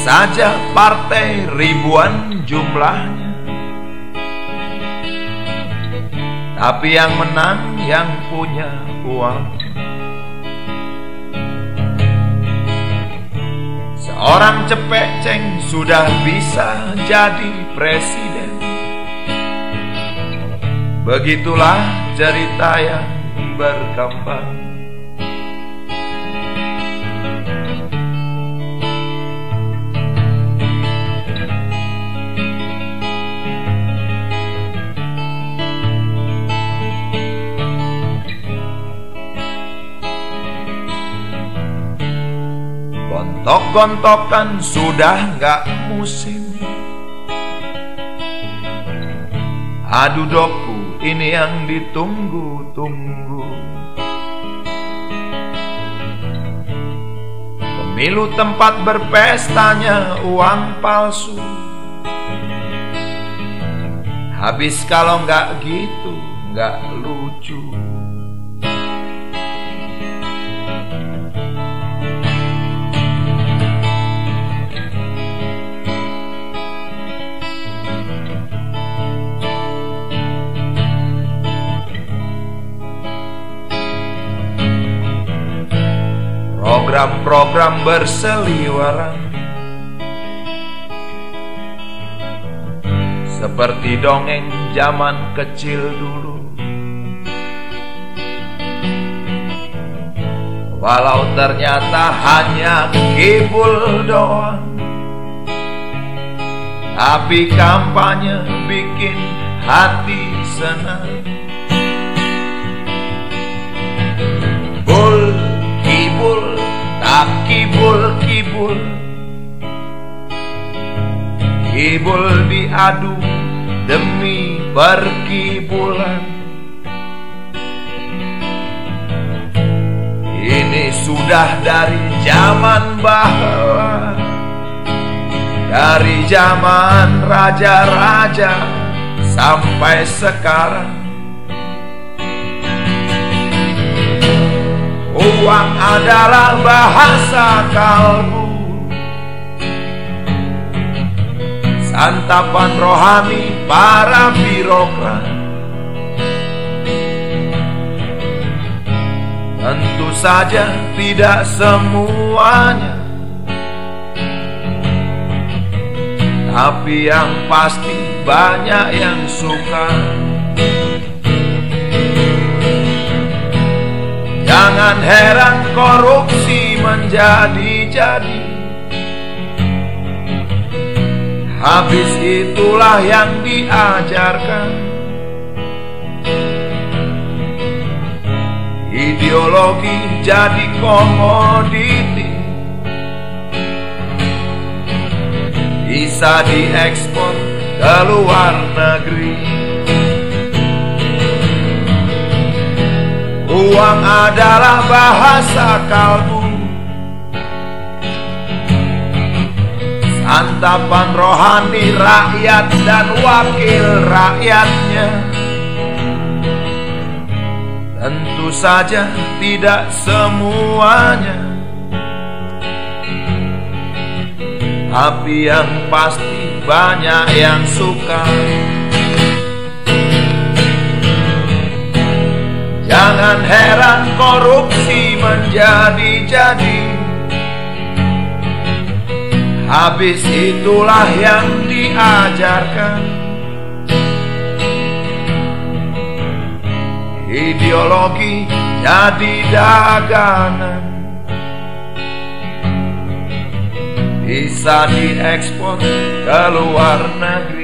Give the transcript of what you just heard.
Saja partai ribuan jumlahnya. Tapi yang menang yang punya uang. Seorang cepek ceng sudah bisa jadi presiden. Begitulah cerita yang berkembang Gontok-gontokan sudah gak musim. Adu doku ini yang ditunggu-tunggu. Pemilu tempat berpestanya uang palsu. Habis kalau nggak gitu nggak lucu program-program berseliweran Seperti dongeng zaman kecil dulu. Walau ternyata hanya kibul doang. Tapi kampanye bikin hati senang Kibul diadu demi berkibulan Ini sudah dari zaman bahwa Dari zaman raja-raja sampai sekarang. Uang adalah bahasa kalbu Santapan rohani para birokrat. Tentu saja tidak semuanya. Tapi yang pasti banyak yang suka. Jangan heran korupsi menjadi-jadi Habis itulah yang diajarkan. Ideologi jadi komoditi. Bisa diekspor ke luar negeri. Uang adalah bahasa kalbu Santapan rohani rakyat dan wakil rakyatnya. Tentu saja tidak semuanya. Tapi yang pasti banyak yang suka. Jangan heran korupsi menjadi-jadi Habis itulah yang diajarkan. Ideologi jadi dagangan. Bisa diekspor ke luar negeri